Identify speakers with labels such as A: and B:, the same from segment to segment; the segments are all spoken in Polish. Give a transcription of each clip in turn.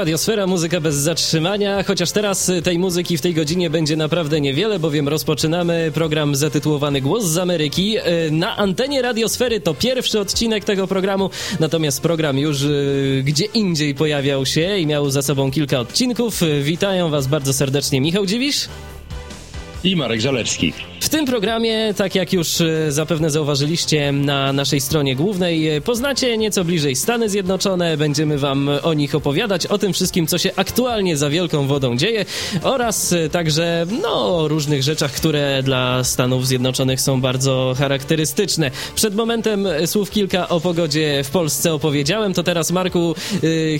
A: Radiosfera, muzyka bez zatrzymania, chociaż teraz tej muzyki w tej godzinie będzie naprawdę niewiele, bowiem rozpoczynamy program zatytułowany Głos z Ameryki. E, na antenie Radiosfery to pierwszy odcinek tego programu, natomiast program już e, gdzie indziej pojawiał się i miał za sobą kilka odcinków. Witają Was bardzo serdecznie Michał Dziwisz
B: i Marek Zalewski.
A: W tym programie, tak jak już e, zapewne zauważyliście na naszej stronie głównej, e, poznacie nieco bliżej Stany Zjednoczone. Będziemy Wam o nich opowiadać, o tym wszystkim, co się aktualnie za wielką wodą dzieje oraz e, także no, o różnych rzeczach, które dla Stanów Zjednoczonych są bardzo charakterystyczne. Przed momentem słów kilka o pogodzie w Polsce opowiedziałem, to teraz Marku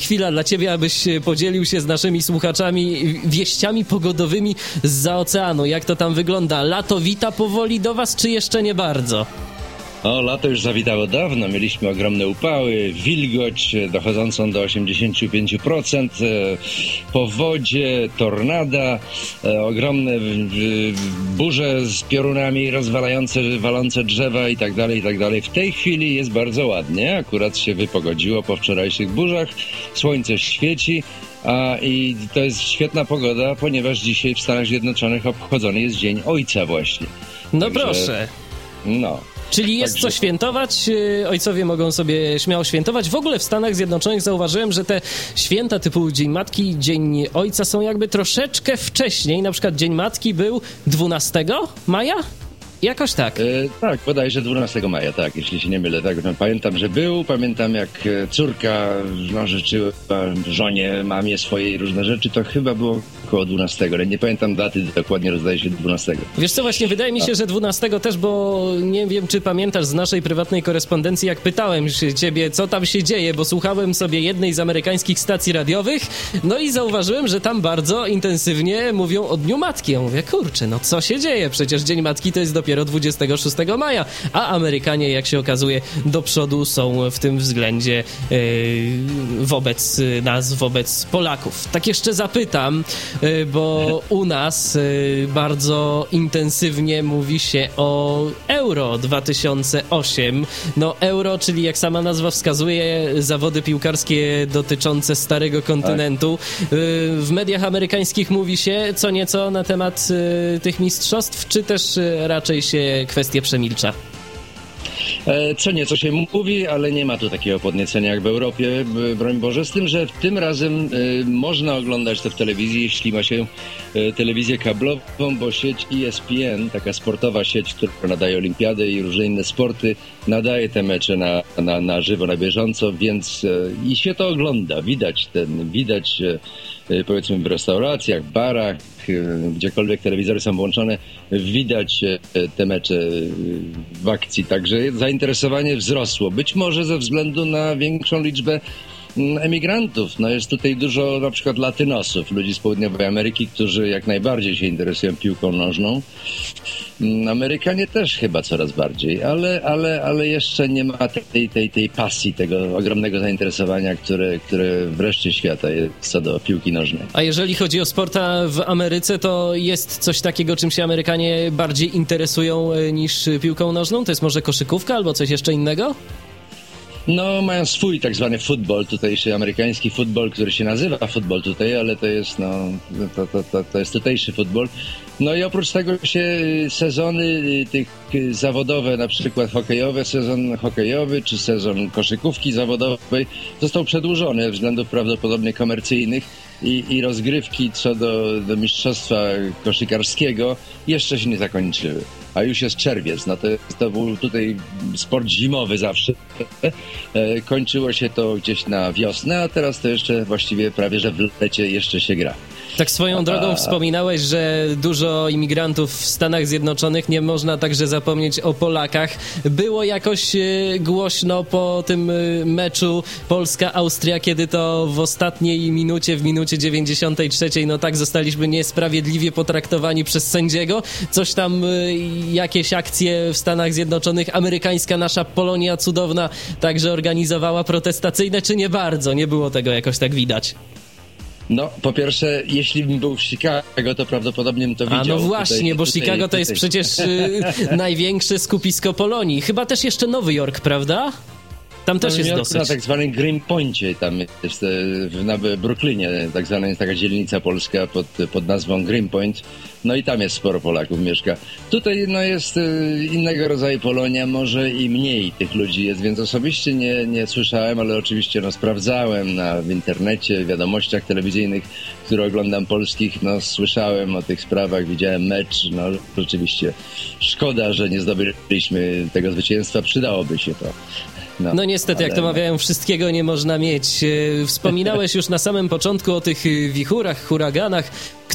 A: chwila dla Ciebie, abyś podzielił się z naszymi słuchaczami wieściami pogodowymi z oceanu. Jak to tam wygląda? Lato wita powoli do was, czy jeszcze nie bardzo?
B: O, lato już zawitało dawno. Mieliśmy ogromne upały, wilgoć dochodzącą do 85%, e, powodzie, tornada, e, ogromne burze z piorunami rozwalające, walące drzewa i tak dalej, i tak. W tej chwili jest bardzo ładnie. Akurat się wypogodziło po wczorajszych burzach. Słońce świeci. A, I to jest świetna pogoda, ponieważ dzisiaj w Stanach Zjednoczonych obchodzony jest Dzień Ojca właśnie.
A: No Także, proszę.
B: No.
A: Czyli jest Także... co świętować, y, ojcowie mogą sobie śmiało świętować. W ogóle w Stanach Zjednoczonych zauważyłem, że te święta typu Dzień Matki, Dzień Ojca są jakby troszeczkę wcześniej. Na przykład Dzień Matki był 12 maja? Jakoś tak. E,
B: tak, bodajże 12 maja, tak, jeśli się nie mylę. Tak, no, pamiętam, że był, pamiętam jak e, córka no, życzyła żonie, mamie swojej różne rzeczy, to chyba było około 12, ale nie pamiętam daty, dokładnie rozdaje się 12.
A: Wiesz co, właśnie wydaje mi się, że 12 też, bo nie wiem, czy pamiętasz z naszej prywatnej korespondencji, jak pytałem ciebie, co tam się dzieje, bo słuchałem sobie jednej z amerykańskich stacji radiowych, no i zauważyłem, że tam bardzo intensywnie mówią o Dniu Matki. Ja mówię, kurczę, no co się dzieje? Przecież Dzień Matki to jest dopiero dopiero 26 maja, a Amerykanie, jak się okazuje, do przodu są w tym względzie yy, wobec nas, wobec Polaków. Tak jeszcze zapytam, bo u nas yy, bardzo intensywnie mówi się o Euro 2008. No Euro, czyli jak sama nazwa wskazuje, zawody piłkarskie dotyczące starego kontynentu. Tak. W mediach amerykańskich mówi się co nieco na temat tych mistrzostw, czy też raczej się kwestie przemilcza?
B: E, co nieco się mówi, ale nie ma tu takiego podniecenia jak w Europie, broń Boże, z tym, że tym razem y, można oglądać to w telewizji, jeśli ma się y, telewizję kablową, bo sieć ESPN, taka sportowa sieć, która nadaje olimpiady i różne inne sporty, nadaje te mecze na, na, na żywo, na bieżąco, więc i się to ogląda, widać ten, widać powiedzmy w restauracjach, barach, gdziekolwiek telewizory są włączone, widać te mecze w akcji, także zainteresowanie wzrosło. Być może ze względu na większą liczbę emigrantów. No jest tutaj dużo na przykład latynosów, ludzi z południowej Ameryki, którzy jak najbardziej się interesują piłką nożną. Mm, Amerykanie też chyba coraz bardziej, ale, ale, ale jeszcze nie ma tej, tej, tej pasji, tego ogromnego zainteresowania, które, które wreszcie świata jest co do piłki nożnej.
A: A jeżeli chodzi o sporta w Ameryce, to jest coś takiego, czym się Amerykanie bardziej interesują e, niż piłką nożną? To jest może koszykówka albo coś jeszcze innego?
B: No, mają swój tak zwany futbol, tutejszy amerykański futbol, który się nazywa futbol tutaj, ale to jest, no, to, to, to, to jest tutejszy futbol. No i oprócz tego się sezony tych zawodowe, na przykład hokejowe, sezon hokejowy czy sezon koszykówki zawodowej został przedłużony ze względów prawdopodobnie komercyjnych i, i rozgrywki co do, do mistrzostwa koszykarskiego jeszcze się nie zakończyły a już jest czerwiec. No to, to był tutaj sport zimowy zawsze. E, kończyło się to gdzieś na wiosnę, a teraz to jeszcze właściwie prawie, że w lecie jeszcze się gra.
A: Tak swoją drogą wspominałeś, że dużo imigrantów w Stanach Zjednoczonych, nie można także zapomnieć o Polakach. Było jakoś e, głośno po tym e, meczu Polska-Austria, kiedy to w ostatniej minucie, w minucie 93, no tak zostaliśmy niesprawiedliwie potraktowani przez sędziego. Coś tam, e, jakieś akcje w Stanach Zjednoczonych, amerykańska nasza Polonia cudowna także organizowała protestacyjne, czy nie bardzo? Nie było tego jakoś tak widać.
B: No, po pierwsze, jeśli bym był w Chicago, to prawdopodobnie bym to widział. A
A: no właśnie, tutaj, bo tutaj, Chicago to jest przecież y, największe skupisko Polonii. Chyba też jeszcze Nowy Jork, prawda? Tam też jest dosyć.
B: Na tak zwanym Greenpointie, tam jest w, na Brooklynie, tak zwana jest taka dzielnica polska pod, pod nazwą Greenpoint. No i tam jest sporo Polaków mieszka. Tutaj no, jest innego rodzaju Polonia, może i mniej tych ludzi jest, więc osobiście nie, nie słyszałem, ale oczywiście no, sprawdzałem na, w internecie, w wiadomościach telewizyjnych, które oglądam polskich, no słyszałem o tych sprawach, widziałem mecz, no rzeczywiście szkoda, że nie zdobyliśmy tego zwycięstwa, przydałoby się to.
A: No, no niestety, ale... jak to mawiają, wszystkiego nie można mieć. E, wspominałeś już na samym początku o tych wichurach, huraganach,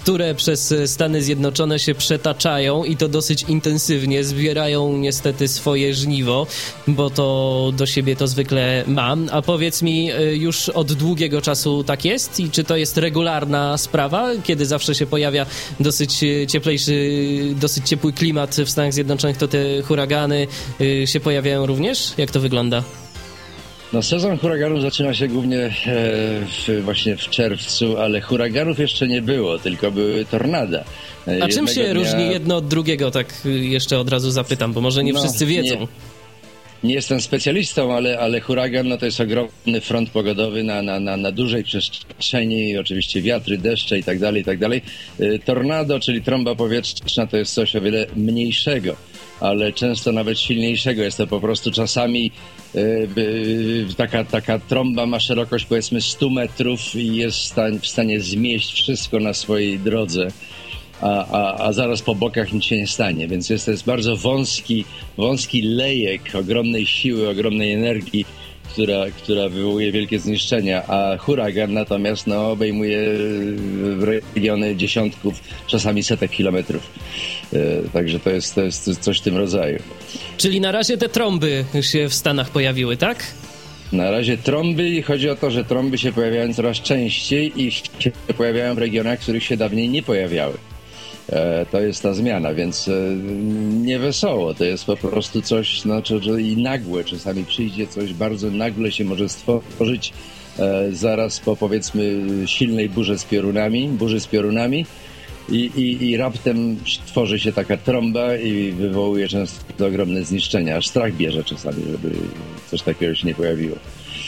A: które przez Stany Zjednoczone się przetaczają i to dosyć intensywnie, zbierają niestety swoje żniwo, bo to do siebie to zwykle mam. A powiedz mi, e, już od długiego czasu tak jest i czy to jest regularna sprawa, kiedy zawsze się pojawia dosyć cieplejszy, dosyć ciepły klimat w Stanach Zjednoczonych, to te huragany e, się pojawiają również? Jak to wygląda?
B: No sezon huraganów zaczyna się głównie e, w, właśnie w czerwcu, ale huraganów jeszcze nie było, tylko były tornada.
A: A czym się dnia... różni jedno od drugiego, tak jeszcze od razu zapytam, bo może nie no, wszyscy wiedzą.
B: Nie, nie jestem specjalistą, ale, ale huragan no to jest ogromny front pogodowy na, na, na, na dużej przestrzeni, oczywiście wiatry, deszcze i tak dalej, i tak dalej. E, tornado, czyli trąba powietrzna to jest coś o wiele mniejszego ale często nawet silniejszego. Jest to po prostu czasami yy, taka, taka trąba ma szerokość powiedzmy 100 metrów i jest w stanie zmieść wszystko na swojej drodze. A, a, a, zaraz po bokach nic się nie stanie. Więc jest to jest bardzo wąski, wąski lejek ogromnej siły, ogromnej energii, która, która wywołuje wielkie zniszczenia, a huragan natomiast no, obejmuje regiony dziesiątków, czasami setek kilometrów. E, także to jest, to jest coś w tym rodzaju.
A: Czyli na razie te trąby się w Stanach pojawiły, tak?
B: Na razie trąby i chodzi o to, że trąby się pojawiają coraz częściej i się pojawiają w regionach, w których się dawniej nie pojawiały. E, to jest ta zmiana, więc e, nie wesoło. To jest po prostu coś znaczy, że i nagłe. Czasami przyjdzie coś bardzo nagle się może stworzyć e, zaraz po powiedzmy silnej burze z piorunami, burzy z piorunami i, i, i raptem tworzy się taka trąba i wywołuje często ogromne zniszczenia. Aż strach bierze czasami, żeby coś takiego się nie pojawiło.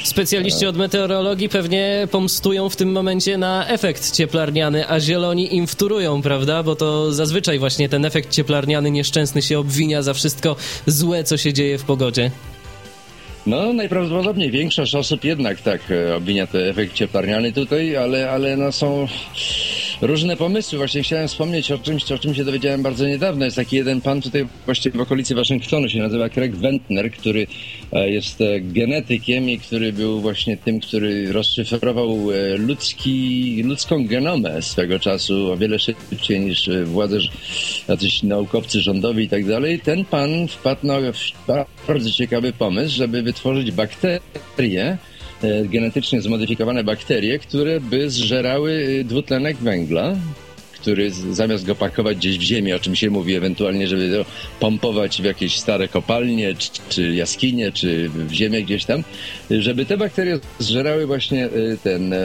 A: Specjaliści od meteorologii pewnie pomstują w tym momencie na efekt cieplarniany, a zieloni im wturują, prawda? Bo to zazwyczaj właśnie ten efekt cieplarniany nieszczęsny się obwinia za wszystko złe, co się dzieje w pogodzie.
B: No, najprawdopodobniej większość osób jednak tak e, obwinia ten efekt cieplarniany tutaj, ale, ale no są różne pomysły. Właśnie chciałem wspomnieć o czymś, o czym się dowiedziałem bardzo niedawno. Jest taki jeden pan tutaj właściwie w okolicy Waszyngtonu, się nazywa Craig Wentner, który e, jest e, genetykiem i który był właśnie tym, który rozszyfrował ludzki, ludzką genomę swego czasu o wiele szybciej niż władze, jacyś naukowcy rządowi i tak dalej. Ten pan wpadł na bardzo ciekawy pomysł, żeby wytworzyć bakterie, e, genetycznie zmodyfikowane bakterie, które by zżerały e, dwutlenek węgla, który zamiast go pakować gdzieś w ziemię, o czym się mówi ewentualnie, żeby to pompować w jakieś stare kopalnie, czy, czy jaskinie, czy w ziemię gdzieś tam, żeby te bakterie zżerały właśnie e, ten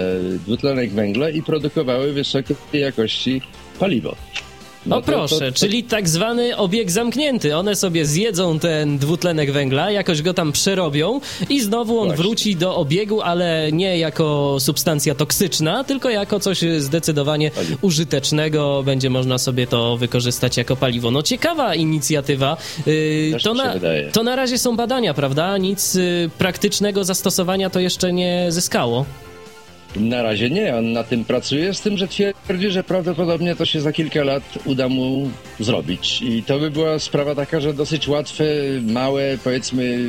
B: dwutlenek węgla i produkowały wysokiej jakości paliwo.
A: No, no proszę, to, to, to... czyli tak zwany obieg zamknięty. One sobie zjedzą ten dwutlenek węgla, jakoś go tam przerobią i znowu on Właśnie. wróci do obiegu, ale nie jako substancja toksyczna, tylko jako coś zdecydowanie użytecznego. Będzie można sobie to wykorzystać jako paliwo. No ciekawa inicjatywa. Yy, to, na, to na razie są badania, prawda? Nic yy, praktycznego zastosowania to jeszcze nie zyskało.
B: Na razie nie, on na tym pracuje, z tym, że twierdzi, że prawdopodobnie to się za kilka lat uda mu zrobić. I to by była sprawa taka, że dosyć łatwe, małe, powiedzmy,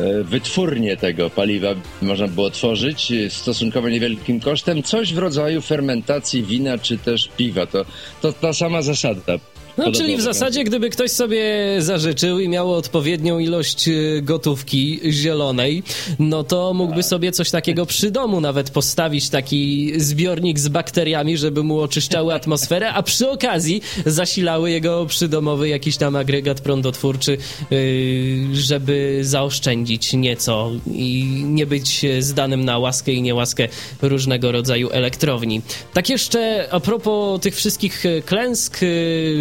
B: e, wytwórnie tego paliwa można było tworzyć stosunkowo niewielkim kosztem, coś w rodzaju fermentacji wina czy też piwa. To, to ta sama zasada.
A: No, czyli w zasadzie, gdyby ktoś sobie zażyczył i miał odpowiednią ilość y, gotówki zielonej, no to mógłby sobie coś takiego przy domu nawet postawić, taki zbiornik z bakteriami, żeby mu oczyszczały atmosferę, a przy okazji zasilały jego przydomowy jakiś tam agregat prądotwórczy, y, żeby zaoszczędzić nieco i nie być zdanym na łaskę i niełaskę różnego rodzaju elektrowni. Tak jeszcze a propos tych wszystkich klęsk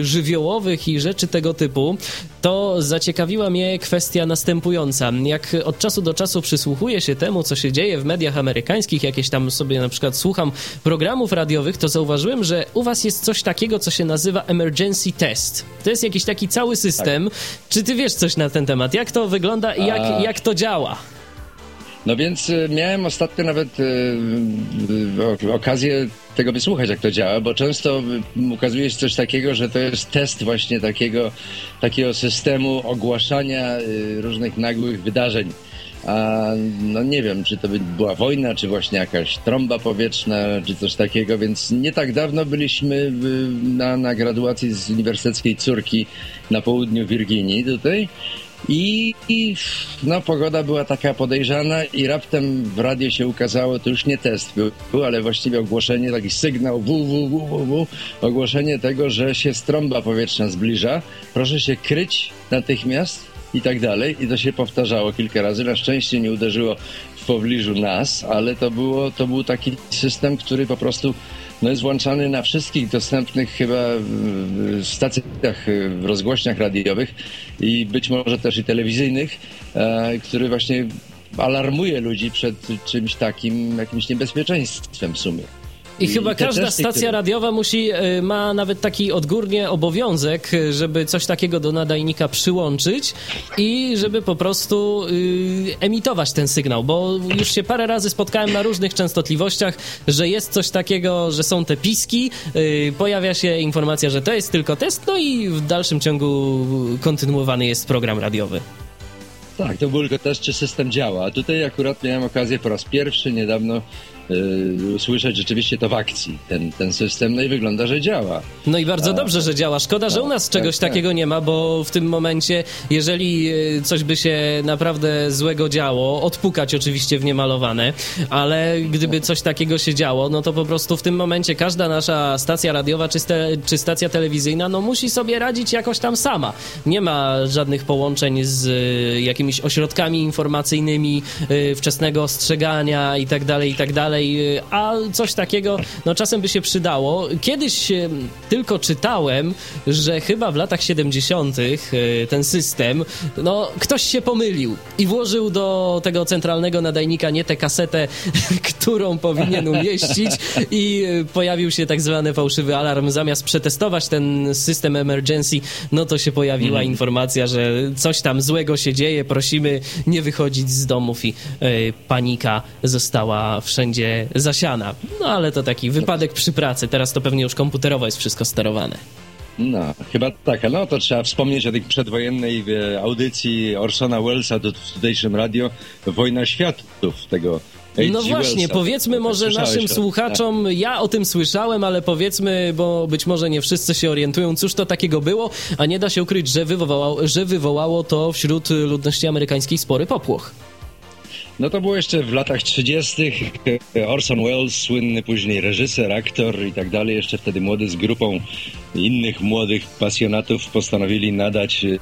A: żywiołowych, żywiołowych i rzeczy tego typu, to zaciekawiła mnie kwestia następująca. Jak od czasu do czasu przysłuchuję się temu, co się dzieje w mediach amerykańskich, jakieś tam sobie na przykład słucham programów radiowych, to zauważyłem, że u was jest coś takiego, co się nazywa emergency test. To jest jakiś taki cały system. Tak. Czy ty wiesz coś na ten temat? Jak to wygląda i jak, jak to działa?
B: No więc y, miałem ostatnio nawet y, y, okazję tego wysłuchać, jak to działa, bo często ukazuje się coś takiego, że to jest test właśnie takiego, takiego systemu ogłaszania różnych nagłych wydarzeń. A no nie wiem, czy to by była wojna, czy właśnie jakaś trąba powietrzna, czy coś takiego, więc nie tak dawno byliśmy na, na graduacji z uniwersyteckiej córki na południu Virginii tutaj i, I, no, pogoda była taka podejrzana i raptem w radio się ukazało, to już nie test był, ale właściwie ogłoszenie, taki sygnał www, ogłoszenie tego, że się strąba powietrzna zbliża. Proszę się kryć natychmiast i tak dalej. I to się powtarzało kilka razy. Na szczęście nie uderzyło w pobliżu nas, ale to, było, to był taki system, który po prostu no jest włączany na wszystkich dostępnych chyba stacjach, rozgłośniach radiowych i być może też i telewizyjnych, e, który właśnie alarmuje ludzi przed czymś takim, jakimś niebezpieczeństwem w sumie.
A: I, chyba każda stacja radiowa musi, e, ma nawet taki odgórnie obowiązek, żeby coś takiego do nadajnika przyłączyć i żeby po prostu y, emitować ten sygnał, bo już się parę razy spotkałem na różnych częstotliwościach, że jest coś takiego, że są te piski, y, pojawia się informacja, że to jest tylko test, no i w dalszym ciągu kontynuowany jest program radiowy.
B: Tak, to był tylko test, czy system działa. A tutaj akurat miałem okazję po raz pierwszy niedawno y, usłyszeć rzeczywiście to w akcji, ten, ten system, no i wygląda, że działa.
A: No i bardzo A, dobrze, że działa. Szkoda, że u nas tak, czegoś tak, takiego tak. nie ma, bo w tym momencie, jeżeli y, coś by się naprawdę złego działo, odpukać oczywiście w niemalowane, ale gdyby coś takiego się działo, no to po prostu w tym momencie każda nasza stacja radiowa czy, ste, czy stacja telewizyjna, no musi sobie radzić jakoś tam sama. Nie ma żadnych połączeń z y, jakimiś ośrodkami informacyjnymi, wczesnego ostrzegania i tak dalej, i tak dalej, y, a coś takiego, no czasem by się przydało. Kiedyś y, tylko czytałem, że chyba w latach 70. ten system, no ktoś się pomylił i włożył do tego centralnego nadajnika nie tę kasetę, którą powinien umieścić i pojawił się tak zwany fałszywy alarm. Zamiast przetestować ten system emergency, no to się pojawiła mm. informacja, że coś tam złego się dzieje, prosimy nie wychodzić z domów i y, panika została wszędzie zasiana. No ale to taki wypadek przy pracy. Teraz to pewnie już komputerowo jest wszystko sterowane.
B: No, chyba tak. No to trzeba wspomnieć o tej przedwojennej e, audycji Orsona Wellesa do tutejszym radio Wojna Światów, tego
A: no właśnie, powiedzmy może naszym słuchaczom, ja o tym słyszałem, ale powiedzmy, bo być może nie wszyscy się orientują, cóż to takiego było, a nie da się ukryć, że wywołało, że wywołało to wśród ludności amerykańskiej spory popłoch.
B: No to było jeszcze w latach 30. Orson Welles, słynny później reżyser, aktor i tak dalej, jeszcze wtedy młody z grupą innych młodych pasjonatów postanowili nadać e,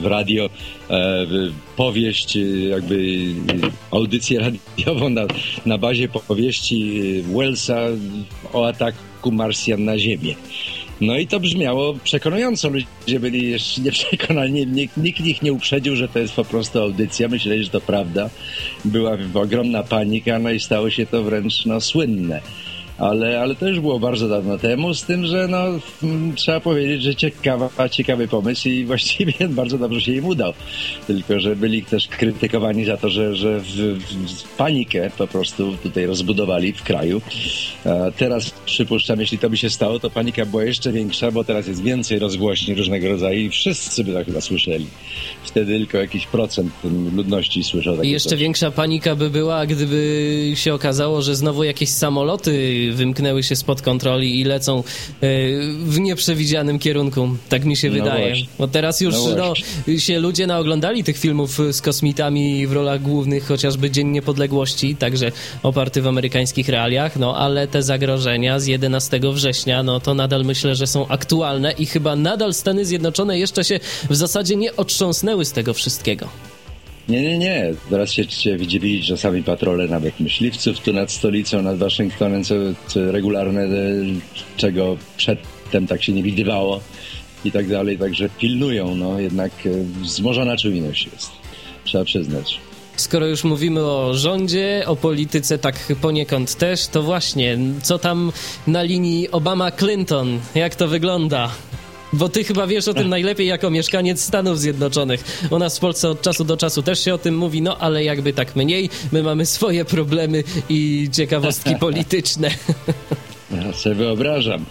B: w radio e, powieść, e, jakby audycję radiową na, na bazie powieści Wellsa o ataku Marsjan na Ziemię. No i to brzmiało przekonująco. Ludzie byli jeszcze nieprzekonani. Nikt, nikt ich nie uprzedził, że to jest po prostu audycja. Myśleli, że to prawda. Była ogromna panika, no i stało się to wręcz no, słynne ale, ale to już było bardzo dawno temu, z tym, że no, trzeba powiedzieć, że ciekawa, ciekawy pomysł i właściwie bardzo dobrze się im udał. Tylko, że byli też krytykowani za to, że, że w, w panikę po prostu tutaj rozbudowali w kraju. A teraz przypuszczam, jeśli to by się stało, to panika była jeszcze większa, bo teraz jest więcej rozgłośni różnego rodzaju i wszyscy by tak chyba słyszeli. Wtedy tylko jakiś procent ludności słyszał takie
A: I jeszcze coś. większa panika by była, gdyby się okazało, że znowu jakieś samoloty wymknęły się spod kontroli i lecą e, w nieprzewidzianym kierunku. Tak mi się no wydaje. Właśnie. Bo teraz już no, no się ludzie naoglądali tych filmów z kosmitami w rolach głównych, chociażby Dzień Niepodległości, także oparty w amerykańskich realiach, no ale te zagrożenia z 11 września, no to nadal myślę, że są aktualne i chyba nadal Stany Zjednoczone jeszcze się w zasadzie nie otrząsnęły z tego wszystkiego.
B: Nie, nie, nie. Teraz się, się widzieli czasami patrole nawet myśliwców tu nad stolicą, nad Waszyngtonem, co, co regularne, e, czego przed przedtem tak się nie widywało i tak dalej, także pilnują, no jednak wzmożona czujność jest, trzeba przyznać.
A: Skoro już mówimy o rządzie, o polityce tak poniekąd też, to właśnie, co tam na linii Obama-Clinton, jak to wygląda? Bo ty chyba wiesz o tym najlepiej jako mieszkaniec Stanów Zjednoczonych. U nas w Polsce od czasu do czasu też się o tym mówi, no ale jakby tak mniej. My mamy swoje problemy i ciekawostki polityczne.
B: Ja sobie wyobrażam.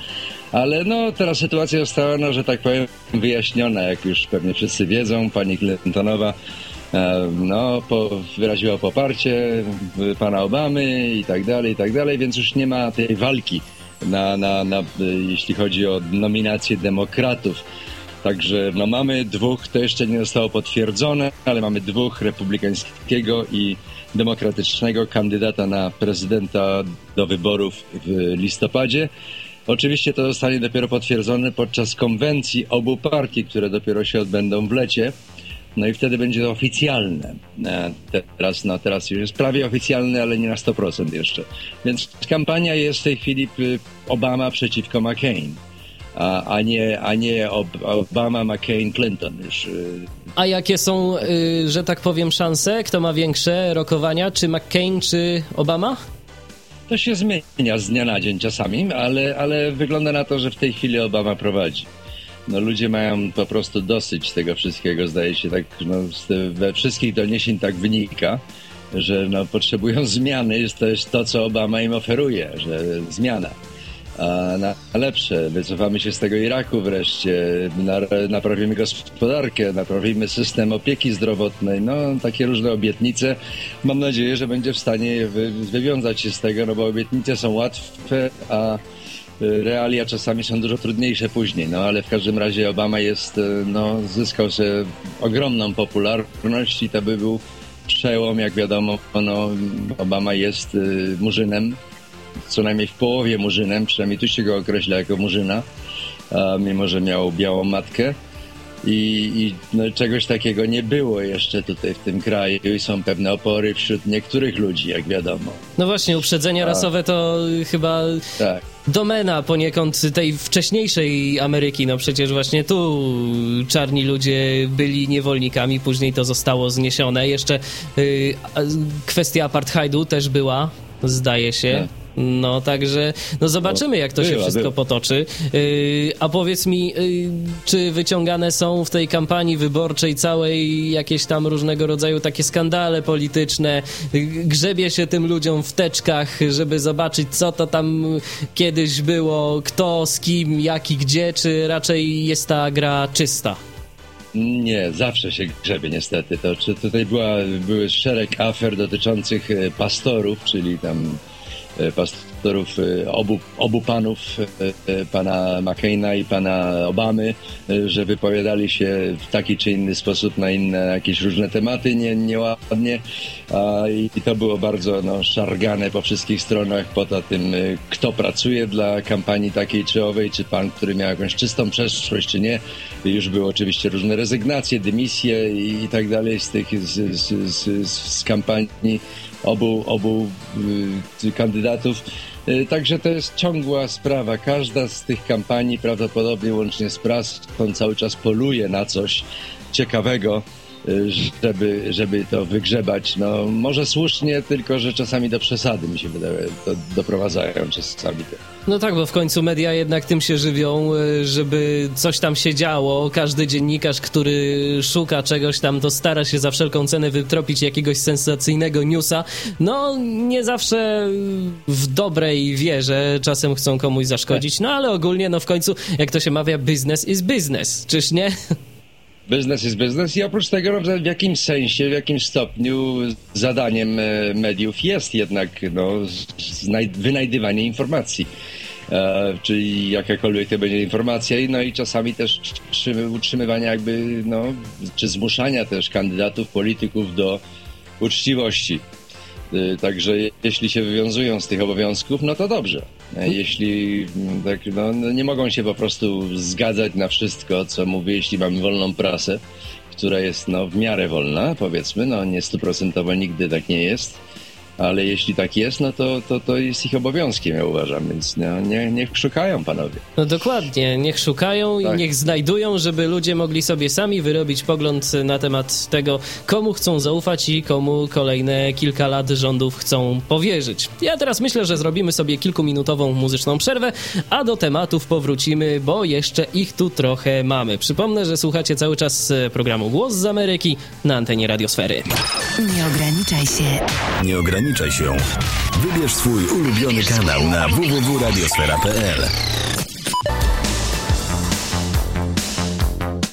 B: Ale no, teraz sytuacja została, no, że tak powiem, wyjaśniona, jak już pewnie wszyscy wiedzą. Pani Clintonowa e, no, po, wyraziła poparcie pana Obamy i tak dalej, i tak dalej, więc już nie ma tej walki na, na, na, jeśli chodzi o nominację demokratów. Także no, mamy dwóch, to jeszcze nie zostało potwierdzone, ale mamy dwóch republikańskiego i demokratycznego kandydata na prezydenta do wyborów w listopadzie. Oczywiście to zostanie dopiero potwierdzone podczas konwencji obu partii, które dopiero się odbędą w lecie. No i wtedy będzie to oficjalne. E, teraz, no, teraz już jest prawie oficjalne, ale nie na 100% jeszcze. Więc kampania jest w tej chwili y, Obama przeciwko McCain. A, a, nie, a nie Obama, McCain, Clinton już. Y.
A: A jakie są, y, że tak powiem, szanse? Kto ma większe rokowania? Czy McCain, czy Obama?
B: To się zmienia z dnia na dzień czasami, ale, ale wygląda na to, że w tej chwili Obama prowadzi no ludzie mają po prostu dosyć tego wszystkiego, zdaje się tak, no, we wszystkich doniesień tak wynika, że no, potrzebują zmiany, jest to jest to, co Obama im oferuje, że zmiana. A na lepsze, wycofamy się z tego Iraku wreszcie, naprawimy gospodarkę, naprawimy system opieki zdrowotnej, no takie różne obietnice. Mam nadzieję, że będzie w stanie wywiązać się z tego, no bo obietnice są łatwe, a realia czasami są dużo trudniejsze później, no ale w każdym razie Obama jest, y, no, zyskał sobie ogromną popularność i to by był przełom, jak wiadomo, no, Obama jest y, murzynem, co najmniej w połowie murzynem, przynajmniej tu się go określa jako murzyna, mimo że miał białą matkę. I, i no, czegoś takiego nie było jeszcze tutaj w tym kraju i są pewne opory wśród niektórych ludzi, jak wiadomo.
A: No właśnie, uprzedzenia A. rasowe to chyba tak. Domena poniekąd tej wcześniejszej Ameryki. No przecież właśnie tu czarni ludzie byli niewolnikami, później to zostało zniesione. Jeszcze y, kwestia apartheidu też była, zdaje się. No, także no zobaczymy, jak to była, się wszystko była. potoczy. Yy, a powiedz mi, yy, czy wyciągane są w tej kampanii wyborczej całej jakieś tam różnego rodzaju takie skandale polityczne? Yy, grzebie się tym ludziom w teczkach, żeby zobaczyć, co to tam kiedyś było, kto z kim, jak i gdzie, czy raczej jest ta gra czysta?
B: Nie, zawsze się grzebie niestety. To, czy tutaj była, były szereg afer dotyczących e, pastorów, czyli tam pastorów e, obu, obu panów, e, pana McCaina i pana Obamy, że wypowiadali się w taki czy inny sposób na inne jakieś różne tematy nie, nieładnie i to było bardzo no, szargane po wszystkich stronach poza tym, kto pracuje dla kampanii takiej czy owej, czy pan, który miał jakąś czystą przeszłość, czy nie. Już były oczywiście różne rezygnacje, dymisje i, i tak dalej z tych z, z, z, z kampanii obu, obu y, kandydatów. Y, także to jest ciągła sprawa. Każda z tych kampanii, prawdopodobnie łącznie z prasą, cały czas poluje na coś ciekawego żeby, żeby to wygrzebać. No, może słusznie, tylko że czasami do przesady mi się wydaje, to doprowadzają czasami.
A: No tak, bo w końcu media jednak tym się żywią, e, żeby coś tam się działo. Każdy dziennikarz, który szuka czegoś tam, to stara się za wszelką cenę wytropić jakiegoś sensacyjnego newsa. No, nie zawsze w dobrej wierze czasem chcą komuś zaszkodzić, no ale ogólnie, no w końcu, jak to się mawia, business is business, czyż nie?
B: Biznes jest biznes i oprócz tego no, w jakimś sensie, w jakimś stopniu zadaniem e, mediów jest jednak no, wynajdywanie informacji. E, czyli jakakolwiek to będzie informacja, no i czasami też utrzymywania jakby, no, czy zmuszania też kandydatów, polityków do uczciwości. Y, także jeśli się wywiązują z tych obowiązków, no to dobrze. Mhm. Jeśli mm, tak, no, no, nie mogą się po prostu zgadzać na wszystko, co mówię, jeśli mamy wolną prasę, która jest no, w miarę wolna, powiedzmy, no nie stuprocentowo nigdy tak nie jest, ale jeśli tak jest, no to, to, to jest ich obowiązkiem, ja uważam, więc no, nie, niech szukają panowie.
A: No dokładnie, niech szukają tak. i niech znajdują, żeby ludzie mogli sobie sami wyrobić pogląd na temat tego, komu chcą zaufać i komu kolejne kilka lat rządów chcą powierzyć. Ja teraz myślę, że zrobimy sobie kilkuminutową muzyczną przerwę, a do tematów powrócimy, bo jeszcze ich tu trochę mamy. Przypomnę, że słuchacie cały czas programu Głos z Ameryki na antenie Radiosfery.
C: Nie ograniczaj się.
D: Nie ograniczaj się. Wybierz swój ulubiony kanał na www.radiosfera.pl.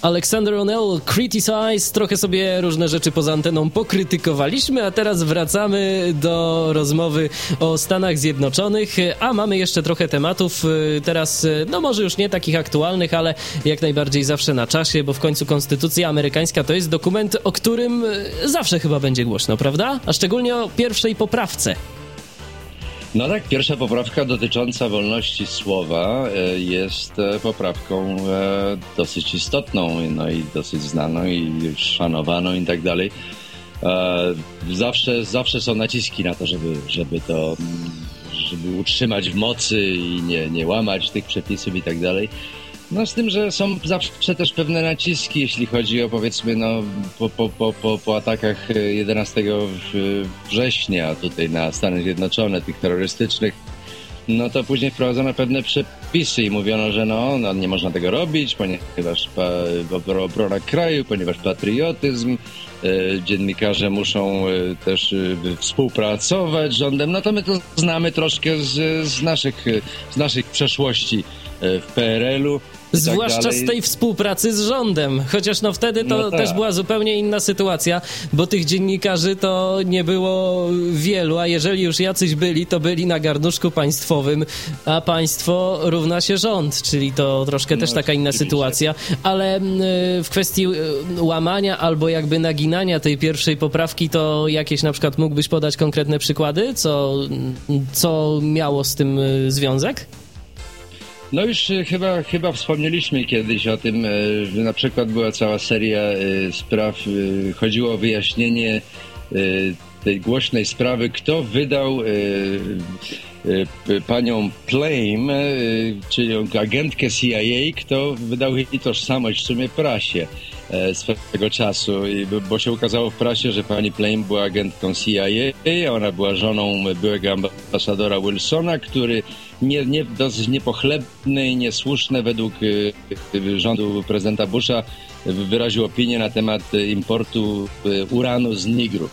A: Alexander O'Neill Criticize. Trochę sobie różne rzeczy poza anteną pokrytykowaliśmy, a teraz wracamy do rozmowy o Stanach Zjednoczonych, a mamy jeszcze trochę tematów teraz, no może już nie takich aktualnych, ale jak najbardziej zawsze na czasie, bo w końcu Konstytucja Amerykańska to jest dokument, o którym zawsze chyba będzie głośno, prawda? A szczególnie o pierwszej poprawce.
B: No tak, pierwsza poprawka dotycząca wolności słowa e, jest e, poprawką e, dosyć istotną, no i dosyć znaną i szanowaną i tak dalej. Zawsze, zawsze są naciski na to, żeby, żeby to żeby utrzymać w mocy i nie, nie łamać tych przepisów i tak dalej. No z tym, że są zawsze też pewne naciski, jeśli chodzi o powiedzmy no, po, po, po, po, po atakach 11 września tutaj na Stany Zjednoczone, tych terrorystycznych, no to później wprowadzono pewne przepisy i mówiono, że no, no nie można tego robić, ponieważ obrona kraju, ponieważ patriotyzm, e, dziennikarze muszą e, też e, współpracować z rządem, no to my to znamy troszkę z, z, naszych, z naszych przeszłości w PRL-u.
A: Tak Zwłaszcza tak z tej współpracy z rządem. Chociaż no wtedy to no tak. też była zupełnie inna sytuacja, bo tych dziennikarzy to nie było wielu, a jeżeli już jacyś byli, to byli na garnuszku państwowym, a państwo równa się rząd, czyli to troszkę no, też taka inna sytuacja. Ale mm, w kwestii y, łamania albo jakby naginania tej pierwszej poprawki, to jakieś na przykład mógłbyś podać konkretne przykłady, co, co miało z tym y, związek?
B: No już e, chyba, chyba wspomnieliśmy kiedyś o tym, e, że na przykład była cała seria e, spraw, chodziło o wyjaśnienie tej głośnej sprawy, kto wydał panią Plame, czyli agentkę CIA, kto wydał jej tożsamość w sumie prasie swego czasu, bo się ukazało w prasie, że pani Plame była agentką CIA, a ona była żoną byłego ambasadora Wilsona, który nie, nie, dosyć niepochlebne i niesłuszne według y, y, rządu prezydenta Busha wyraził opinię na temat importu y, uranu z Nigru.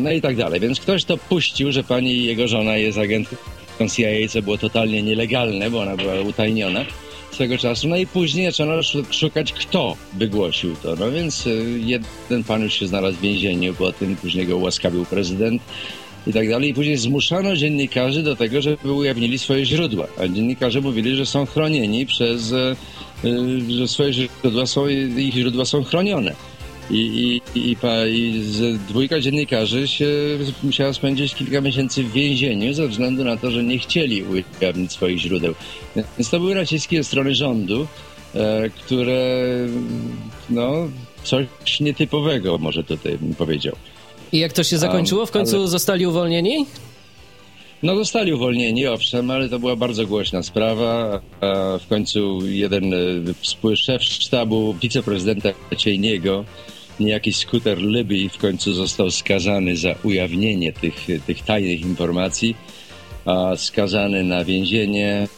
B: No i tak dalej. Więc ktoś to puścił, że pani jego żona jest agentką CIA, co było totalnie nielegalne, bo ona była utajniona swego czasu. No i później zaczęto szukać, kto wygłosił to. No więc jeden pan już się znalazł w więzieniu, po tym później go ułaskawił prezydent i tak dalej. I później zmuszano dziennikarzy do tego, żeby ujawnili swoje źródła. A dziennikarze mówili, że są chronieni przez, e, e, że swoje źródła są, ich źródła są chronione. I, i, i, i dwójka dziennikarzy się musiała spędzić kilka miesięcy w więzieniu ze względu na to, że nie chcieli ujawnić swoich źródeł. Więc to były naciski ze strony rządu, e, które no, coś nietypowego może tutaj bym powiedział.
A: I jak to się zakończyło? W końcu ale... zostali uwolnieni?
B: No zostali uwolnieni, owszem, ale to była bardzo głośna sprawa. A w końcu jeden e, szef sztabu wiceprezydenta Ciejniego, niejaki skuter Liby, w końcu został skazany za ujawnienie tych, tych tajnych informacji, a skazany na więzienie,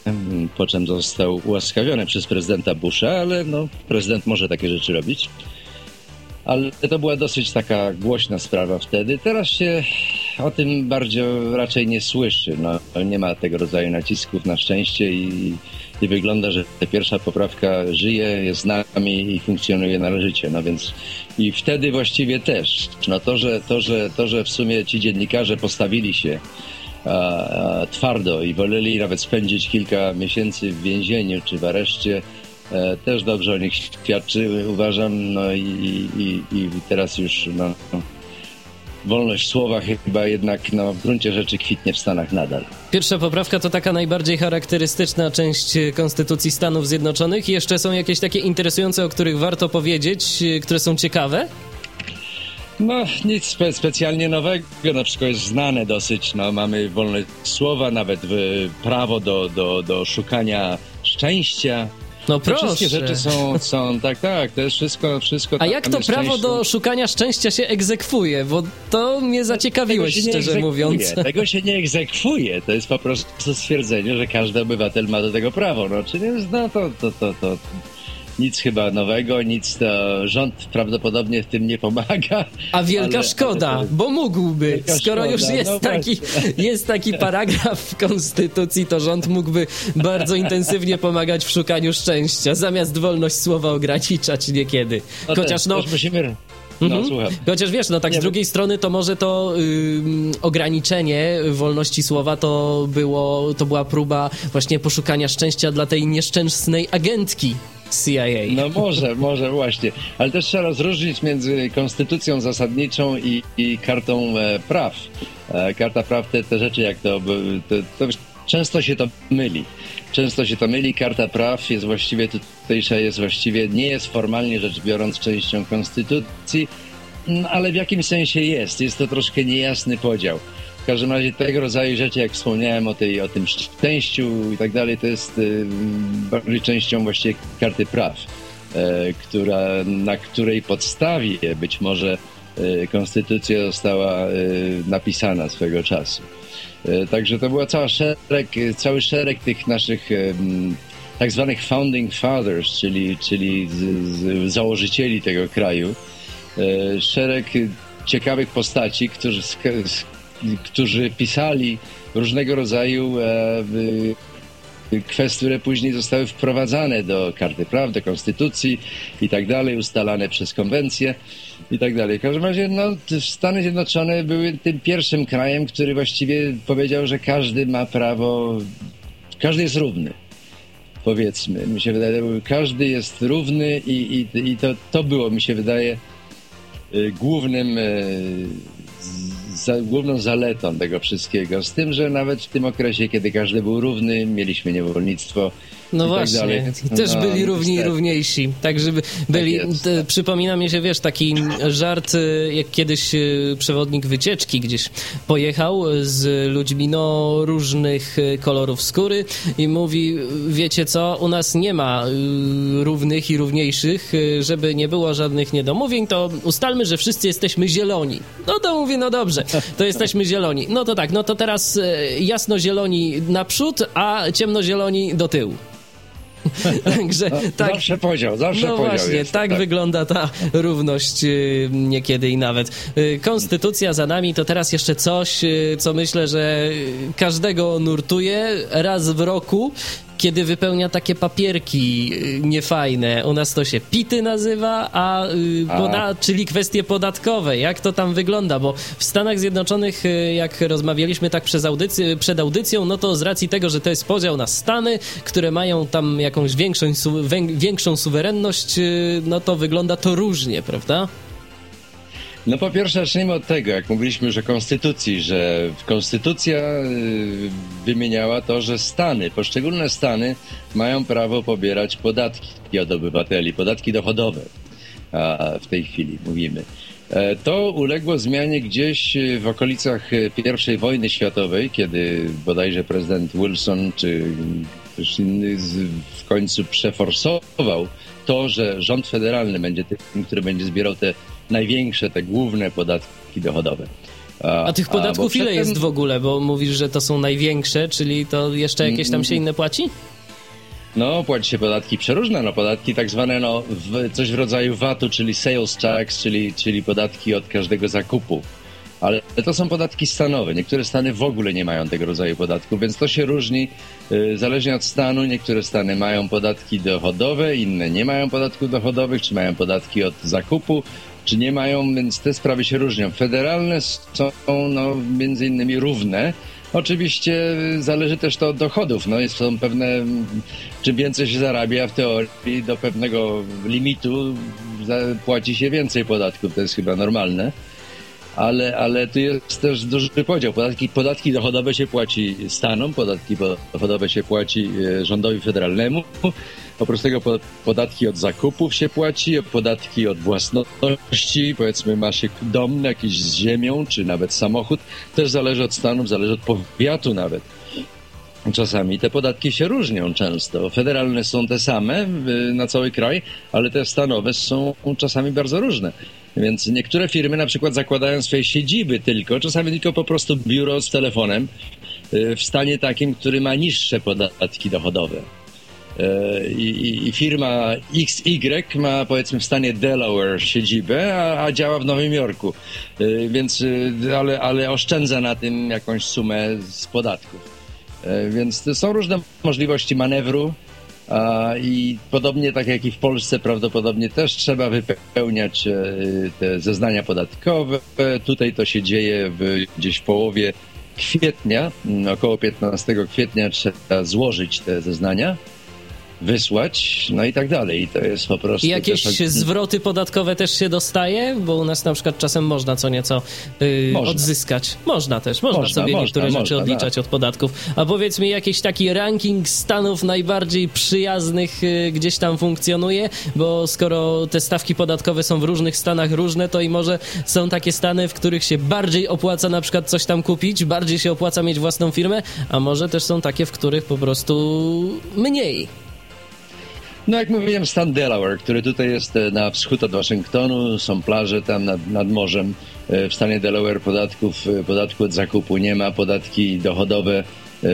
B: po czym został ułaskawiony przez prezydenta Busha, ale no, prezydent może takie rzeczy robić ale to była dosyć taka głośna sprawa wtedy. Teraz się o tym bardziej raczej nie słyszy. No, nie ma tego rodzaju nacisków na szczęście i, i wygląda, że ta pierwsza poprawka żyje, jest z nami i funkcjonuje należycie. No więc i wtedy właściwie też. No to, że, to, że, to, że w sumie ci dziennikarze postawili się a, a, twardo i woleli nawet spędzić kilka miesięcy w więzieniu czy w areszcie, też dobrze o nich świadczy, uważam, no i, i, i teraz już no, wolność słowa chyba jednak no, w gruncie rzeczy kwitnie w Stanach nadal.
A: Pierwsza poprawka to taka najbardziej charakterystyczna część Konstytucji Stanów Zjednoczonych. Jeszcze są jakieś takie interesujące, o których warto powiedzieć, które są ciekawe?
B: No, nic spe specjalnie nowego. Na przykład jest znane dosyć. No, mamy wolność słowa, nawet prawo do, do, do szukania szczęścia.
A: No
B: Te
A: proszę.
B: wszystkie rzeczy są, są, tak, tak, to jest wszystko, wszystko
A: A
B: tam
A: jak to prawo do szukania szczęścia się egzekwuje? Bo to mnie zaciekawiłeś,
B: nie
A: szczerze
B: egzekwuje.
A: mówiąc.
B: Tego się nie egzekwuje. To jest po prostu stwierdzenie, że każdy obywatel ma do tego prawo. No, czyli no, to, to, to, to nic chyba nowego, nic to rząd prawdopodobnie w tym nie pomaga.
A: A wielka
B: ale-
A: szkoda,
B: ale to-
A: bo mógłby.
B: Wielka
A: Skoro już
B: szkoda,
A: jest,
B: no
A: taki, jest taki paragraf w Konstytucji, to rząd mógłby bardzo intensywnie pomagać w szukaniu szczęścia, zamiast wolność słowa ograniczać niekiedy.
B: No
A: Chociaż
B: też,
A: no,
B: musimy... No,
A: Mhm. Chociaż wiesz, no tak
B: Nie,
A: z drugiej strony to może to ym, ograniczenie wolności słowa to było, to była próba właśnie poszukania szczęścia dla tej nieszczęsnej agentki CIA.
B: No może, może właśnie. Ale też trzeba rozróżnić między konstytucją zasadniczą i, i kartą e, praw. E, karta praw, te, te rzeczy jak to, to, to często się to myli. Często się to myli. Karta praw jest właściwie tutejsza jest właściwie, nie jest formalnie rzecz biorąc częścią konstytucji, no, ale w jakim sensie jest? Jest to troszkę niejasny podział. W każdym razie tego rodzaju rzeczy, jak wspomniałem o, tej, o tym szczęściu i tak dalej, to jest y, bardziej częścią właściwie karty praw, e, która, na której podstawie być może e, konstytucja została e, napisana swego czasu. Także to był cały szereg, cały szereg tych naszych tak zwanych founding fathers, czyli, czyli z, z założycieli tego kraju, szereg ciekawych postaci, którzy, sk- s- którzy pisali różnego rodzaju e, kwestie, które później zostały wprowadzane do karty praw, do konstytucji i tak dalej, ustalane przez konwencje i tak dalej. W każdym razie no, Stany Zjednoczone były tym pierwszym krajem, który właściwie powiedział, że każdy ma prawo, każdy jest równy. Powiedzmy, mi się wydaje, każdy jest równy i, i, i to, to było, mi się wydaje, y, głównym, z- za, główną zaletą tego wszystkiego. Z tym, że nawet w tym okresie, kiedy każdy był równy, mieliśmy niewolnictwo.
A: No
B: i tak
A: właśnie,
B: dalej.
A: też
B: No,
A: byli równi i
B: niestety.
A: równiejsi. Tak, żeby byli.
B: jest,
A: t-
B: tak.
A: Przypomina mi się, wiesz, taki żart, y, jak kiedyś y, przewodnik wycieczki gdzieś pojechał z ludźmi no różnych y, kolorów skóry i mówi, wiecie co, u nas nie ma y, równych i równiejszych, y, żeby nie było żadnych niedomówień, to ustalmy, że wszyscy jesteśmy zieloni. No to mówię, no dobrze, to jesteśmy zieloni. No to tak, no to teraz y, jasno-zieloni naprzód, a ciemnozieloni do tyłu. Także tak.
B: Zawsze podział, zawsze
A: No
B: podział
A: właśnie,
B: jest.
A: tak, wygląda ta równość y, niekiedy i nawet. Y, konstytucja za nami, to teraz jeszcze coś, y, co myślę, że każdego nurtuje raz w roku, kiedy wypełnia takie papierki y, niefajne. U nas to się pity nazywa, a, y,
B: A.
A: czyli kwestie podatkowe. Jak to tam wygląda? Bo w Stanach Zjednoczonych, y, jak rozmawialiśmy tak przez audycję, przed audycją, no to z racji tego, że to jest podział na Stany, które mają tam jakąś większą, większą suwerenność, no to wygląda to różnie, prawda?
B: No po pierwsze zacznijmy od tego, jak mówiliśmy o konstytucji, że konstytucja y, wymieniała to, że Stany, poszczególne Stany mają prawo pobierać podatki od obywateli, podatki dochodowe a w tej chwili mówimy. E, To uległo zmianie gdzieś w okolicach I wojny światowej, kiedy bodajże prezydent Wilson czy ktoś inny w końcu przeforsował to, że rząd federalny będzie tym, który będzie zbierał te największe, te główne podatki dochodowe.
A: A tych
B: bo
A: podatków ile
B: przedtem-
A: jest w ogóle? Bo mówisz, że to są największe, czyli to jeszcze jakieś tam się inne płaci?
B: No, płaci się podatki przeróżne, no podatki tak zwane, no, w, coś w rodzaju VAT-u, czyli sales tax, czyli, czyli podatki od każdego zakupu. Ale to są podatki stanowe. Niektóre stany w ogóle nie mają tego rodzaju podatku, więc to się różni y, zależnie od stanu. Niektóre stany mają podatki dochodowe, inne nie mają podatków dochodowych, czy mają podatki od zakupu, czy nie mają, więc te sprawy się różnią. Federalne są no, między innymi równe. Oczywiście zależy też to od dochodów. No, jest, są pewne, czym więcej się zarabia w teorii do pewnego limitu płaci się więcej podatków, to jest chyba normalne. ale, ale tu jest też duży podział. Podatki, podatki dochodowe się płaci Stanom, podatki dochodowe się płaci e, rządowi federalnemu. Oprócz tego podatki od zakupów się płaci, podatki od własności, powiedzmy ma się dom jakiś z ziemią, czy nawet samochód, też zależy od stanów, zależy od powiatu nawet. Czasami te podatki się różnią często. Federalne są te same na cały kraj, ale te stanowe są czasami bardzo różne. Więc niektóre firmy na przykład zakładają swoje siedziby tylko, czasami tylko po prostu biuro z telefonem y, w stanie takim, który ma niższe podatki dochodowe. Y, I, firma XY ma powiedzmy w stanie Delaware siedzibę, a, a działa w Nowym Jorku. Y, więc, ale, ale oszczędza na tym jakąś sumę z podatków. Więc są różne możliwości manewru. I podobnie tak jak i w Polsce prawdopodobnie też trzeba wypełniać e, te zeznania podatkowe. Tutaj to się dzieje w, gdzieś w połowie kwietnia, około 15 kwietnia trzeba złożyć te zeznania wysłać, no i tak dalej. I to jest po prostu...
A: I jakieś też... zwroty podatkowe też się dostaje? Bo u nas na przykład czasem można co nieco yy, można. odzyskać. Można też, można, można sobie można, niektóre rzeczy odliczać tak. od podatków. A powiedz mi, jakiś taki ranking stanów najbardziej przyjaznych yy, gdzieś tam funkcjonuje? Bo skoro te stawki podatkowe są w różnych stanach różne, to i może są takie stany, w których się bardziej opłaca na przykład coś tam kupić, bardziej się opłaca mieć własną firmę, a może też są takie, w których po prostu mniej.
B: No jak mówiłem, stan Delaware, który tutaj jest e, na wschód od Waszyngtonu, są plaże tam nad, nad morzem. E, w stanie Delaware podatków, e, podatku od zakupu nie ma, podatki dochodowe,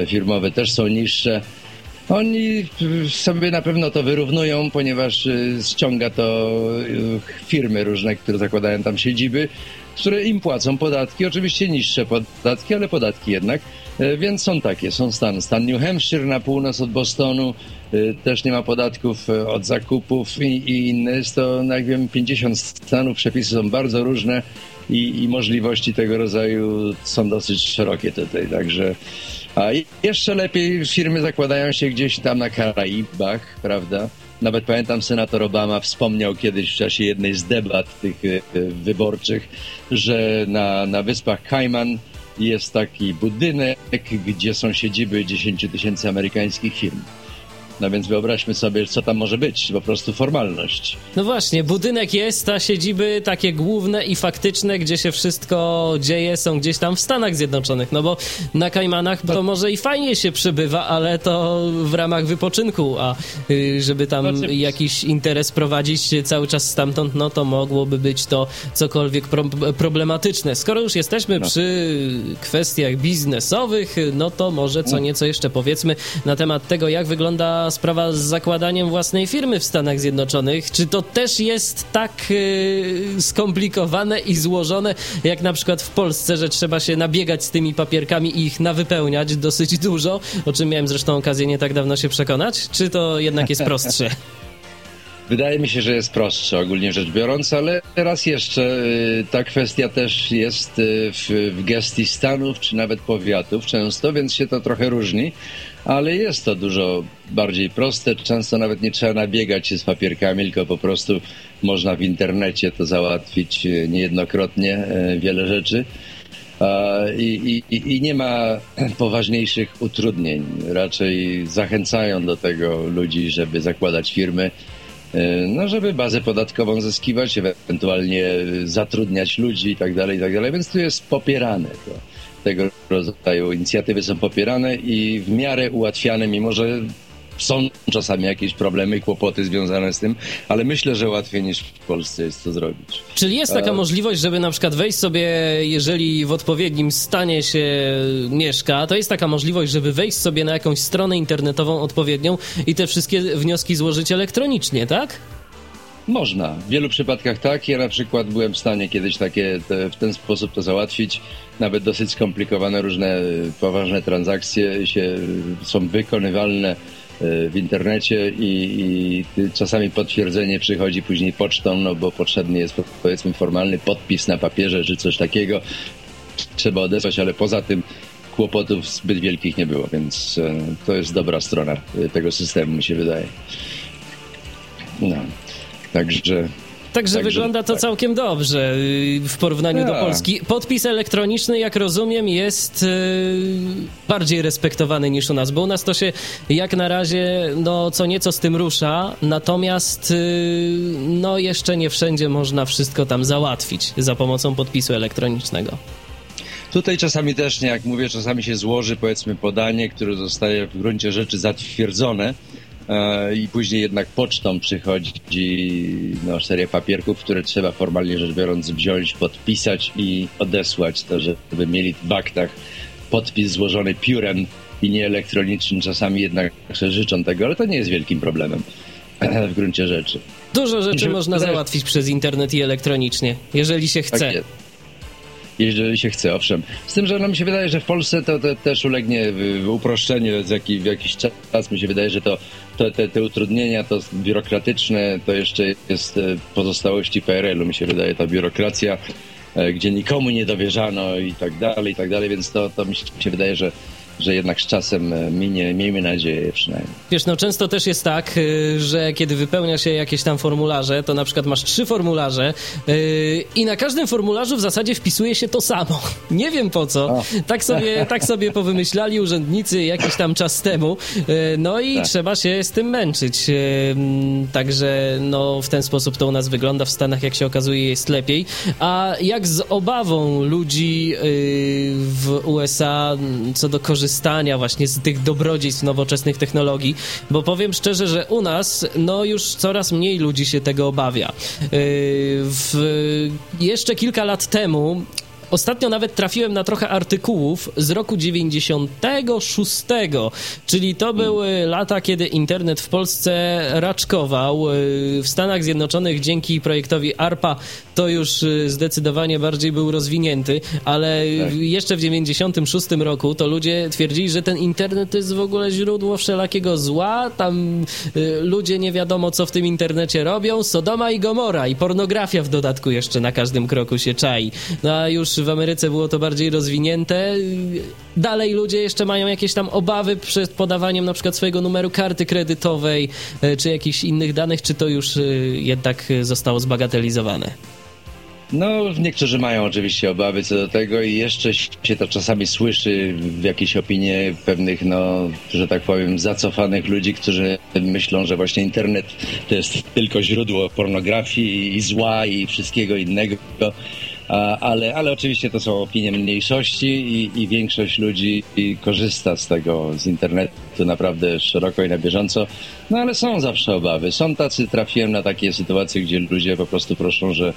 B: firmowe też są niższe. Oni sobie na pewno to wyrównują, ponieważ ściąga to firmy różne, które zakładają tam siedziby, które im płacą podatki, oczywiście niższe podatki, ale podatki jednak. Więc są takie, są stan, stan New Hampshire na północ od Bostonu, Y, też nie ma podatków y, od zakupów i, i inne. Jest to, no jak wiem, 50 stanów, przepisy są bardzo różne i, i możliwości tego rodzaju są dosyć szerokie tutaj, także a jeszcze lepiej firmy zakładają się gdzieś tam na Karaibach, prawda? Nawet pamiętam, senator Obama wspomniał kiedyś w czasie jednej z debat tych wyborczych, że na, na wyspach Kajman jest taki budynek, gdzie są siedziby 10 tysięcy amerykańskich firm. No więc wyobraźmy sobie, co tam może być, po prostu formalność.
A: No właśnie, budynek jest, a siedziby takie główne i faktyczne, gdzie się wszystko dzieje, są gdzieś tam w Stanach Zjednoczonych. No bo na Kajmanach to może i fajnie się przybywa, ale to w ramach wypoczynku, a y, żeby tam znaczy... jakiś interes prowadzić cały czas stamtąd, no to mogłoby być to cokolwiek pro problematyczne. Skoro już jesteśmy no. przy kwestiach biznesowych, no to może co no. nieco jeszcze powiedzmy na temat tego, jak wygląda sprawa z zakładaniem własnej firmy w Stanach Zjednoczonych. Czy to też jest tak yy, skomplikowane i złożone, jak na przykład w Polsce, że trzeba się nabiegać z tymi papierkami i ich nawypełniać dosyć dużo, o czym miałem zresztą okazję nie tak dawno się przekonać? Czy to jednak jest prostsze?
B: Wydaje mi się, że jest prostsze ogólnie rzecz biorąc, ale raz jeszcze y, ta kwestia też jest y, w, w gestii stanów czy nawet powiatów często, więc się to trochę różni ale jest to dużo bardziej proste. Często nawet nie trzeba nabiegać się z papierkami, tylko po prostu można w internecie to załatwić e, niejednokrotnie, e, wiele rzeczy. I, i, I, nie ma poważniejszych utrudnień. Raczej zachęcają do tego ludzi, żeby zakładać firmy, e, no, żeby bazę podatkową zyskiwać, ewentualnie zatrudniać ludzi i tak dalej, i tak dalej. Więc tu jest popierane to tego rodzaju inicjatywy są popierane i w miarę ułatwiane, mimo że są czasami jakieś problemy i kłopoty związane z tym, ale myślę, że łatwiej niż w Polsce jest to zrobić.
A: Czyli jest taka A... możliwość, żeby na przykład wejść sobie, jeżeli w odpowiednim stanie się mieszka, to jest taka możliwość, żeby wejść sobie na jakąś stronę internetową odpowiednią i te wszystkie wnioski złożyć elektronicznie, tak?
B: Można. W wielu przypadkach tak. Ja na przykład byłem w stanie kiedyś takie te, w ten sposób to załatwić. Nawet dosyć skomplikowane różne poważne transakcje się, są wykonywalne e, w internecie i, i, czasami potwierdzenie przychodzi później pocztą, no bo potrzebny jest powiedzmy formalny podpis na papierze czy coś takiego. Trzeba odesłać, ale poza tym kłopotów zbyt wielkich nie było, więc to jest dobra strona tego systemu, mi się wydaje. No. Także
A: Także, Także wygląda to tak. całkiem dobrze y, w porównaniu do. Polski. Podpis elektroniczny, jak rozumiem, jest y, bardziej respektowany niż u nas, bo u nas to się jak na razie no, co nieco z tym rusza, natomiast y, no, jeszcze nie wszędzie można wszystko tam załatwić za pomocą podpisu elektronicznego.
B: Tutaj czasami też, nie jak mówię, czasami się złoży powiedzmy podanie, które zostaje w gruncie rzeczy zatwierdzone i później jednak pocztą przychodzi no, seria papierków, które trzeba formalnie rzecz biorąc wziąć, podpisać i odesłać to, żeby mieli w aktach podpis złożony piórem i nie elektronicznym. Czasami jednak życzą tego, ale to nie jest wielkim problemem w gruncie rzeczy.
A: Dużo rzeczy można załatwić przez internet i elektronicznie, jeżeli się chce. Tak
B: jeżeli się chce, owszem. Z tym, że no, mi się wydaje, że w Polsce to, to też ulegnie uproszczenie w, jaki, w jakiś czas. Mi się wydaje, że to, to te, te, utrudnienia, to biurokratyczne, to jeszcze jest e, pozostałości PRL-u. Mi się wydaje, ta biurokracja, e, gdzie nikomu nie dowierzano i tak dalej, i tak dalej, więc to, to mi się wydaje, że że jednak z czasem e, minie, miejmy nadzieję przynajmniej.
A: Wiesz, no często też jest tak, e, że kiedy wypełnia się jakieś tam formularze, to na przykład masz trzy formularze yy, i na każdym formularzu w zasadzie wpisuje się to samo. Nie wiem po co. Tak sobie, tak sobie powymyślali urzędnicy jakiś tam czas temu. Yy, no i tak. trzeba się z tym męczyć. Yy, także no w ten sposób to u nas wygląda. W Stanach, jak się okazuje, jest lepiej. A jak z obawą ludzi w USA co do korzystania korzystania właśnie z tych dobrodziejstw nowoczesnych technologii, bo powiem szczerze, że u nas no już coraz mniej ludzi się tego obawia. Yy, w, jeszcze kilka lat temu Ostatnio nawet trafiłem na trochę artykułów z roku 96, czyli to były lata, kiedy internet w Polsce raczkował. W Stanach Zjednoczonych dzięki projektowi ARPA to już y, zdecydowanie bardziej był rozwinięty, ale tak. jeszcze w 96 roku to ludzie twierdzili, że ten internet to jest w ogóle źródło wszelakiego zła, tam y, ludzie nie wiadomo co w tym internecie robią, Sodoma i Gomora i pornografia w dodatku jeszcze na każdym kroku się czai. No a już w Ameryce było to bardziej rozwinięte. Dalej ludzie jeszcze mają jakieś tam obawy przed podawaniem na przykład swojego numeru karty kredytowej y, czy jakichś innych danych, czy to już jednak zostało zbagatelizowane?
B: No, niektórzy mają oczywiście obawy co do tego i jeszcze się to czasami słyszy w jakiejś opinie pewnych, no, że tak powiem, zacofanych ludzi, którzy myślą, że właśnie internet to jest tylko źródło pornografii i zła i wszystkiego innego ale, ale oczywiście to są opinie mniejszości i, i większość ludzi korzysta z tego, z internetu naprawdę szeroko i na bieżąco. No ale są zawsze obawy. Są tacy, trafiłem na takie sytuacje, gdzie ludzie po prostu proszą, że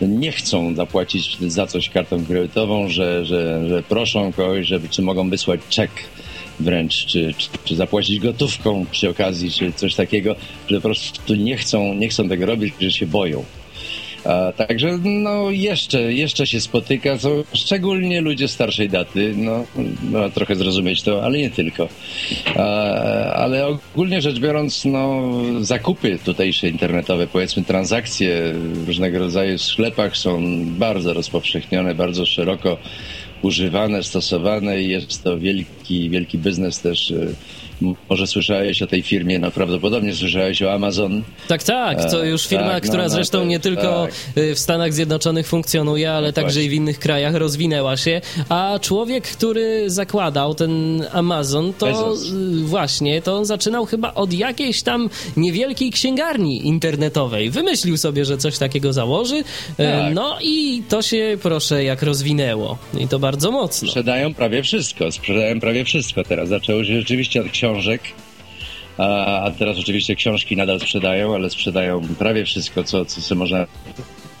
B: nie chcą zapłacić za coś kartą kredytową, że, że, że proszą kogoś, żeby, czy mogą wysłać czek wręcz, czy, czy, czy, zapłacić gotówką przy okazji, czy coś takiego, że po prostu nie chcą, nie chcą tego robić, że się boją. A, także no jeszcze, jeszcze się spotyka, co szczególnie ludzie starszej daty, no, no trochę zrozumieć to, ale nie tylko. A, ale ogólnie rzecz biorąc, no zakupy tutejsze internetowe, powiedzmy transakcje różnego rodzaju w sklepach są bardzo rozpowszechnione, bardzo szeroko używane, stosowane i jest to wielki, wielki biznes też może słyszałeś o tej firmie, no prawdopodobnie słyszałeś o Amazon.
A: Tak, tak, to już firma, tak, która no, no, zresztą nie tylko tak. Y, w Stanach Zjednoczonych funkcjonuje, ale no także właśnie. i w innych krajach rozwinęła się, a człowiek, który zakładał ten Amazon, to Bezos. Y, właśnie, to on zaczynał chyba od jakiejś tam niewielkiej księgarni internetowej. Wymyślił sobie, że coś takiego założy, y, tak. no i to się, proszę, jak rozwinęło. I to bardzo mocno.
B: Sprzedają prawie wszystko, sprzedają prawie wszystko teraz. Zaczęło się rzeczywiście od książek książek. A, teraz oczywiście książki nadal sprzedają, ale sprzedają prawie wszystko, co, co sobie można